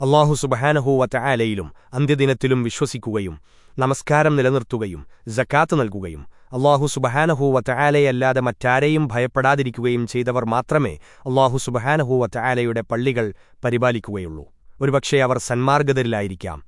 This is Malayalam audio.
അള്ളാഹു സുബഹാനഹൂവറ്റായാലയിലും അന്ത്യദിനത്തിലും വിശ്വസിക്കുകയും നമസ്കാരം നിലനിർത്തുകയും ജക്കാത്ത് നൽകുകയും അള്ളാഹു സുബഹാനഹൂവറ്റായാലയല്ലാതെ മറ്റാരെയും ഭയപ്പെടാതിരിക്കുകയും ചെയ്തവർ മാത്രമേ അള്ളാഹു സുബഹാനഹൂവറ്റായാലയുടെ പള്ളികൾ പരിപാലിക്കുകയുള്ളൂ. ഒരുപക്ഷേ അവർ സന്മാർഗതരിലായിരിക്കാം